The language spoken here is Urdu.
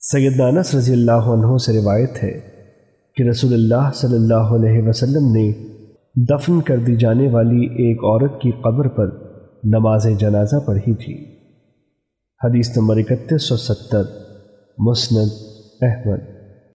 سید انس رضی اللہ عنہ سے روایت ہے کہ رسول اللہ صلی اللہ علیہ وسلم نے دفن کر دی جانے والی ایک عورت کی قبر پر نماز جنازہ پڑھی تھی۔ حدیث نمبر اکتیس سو ستر، مسند، احمد۔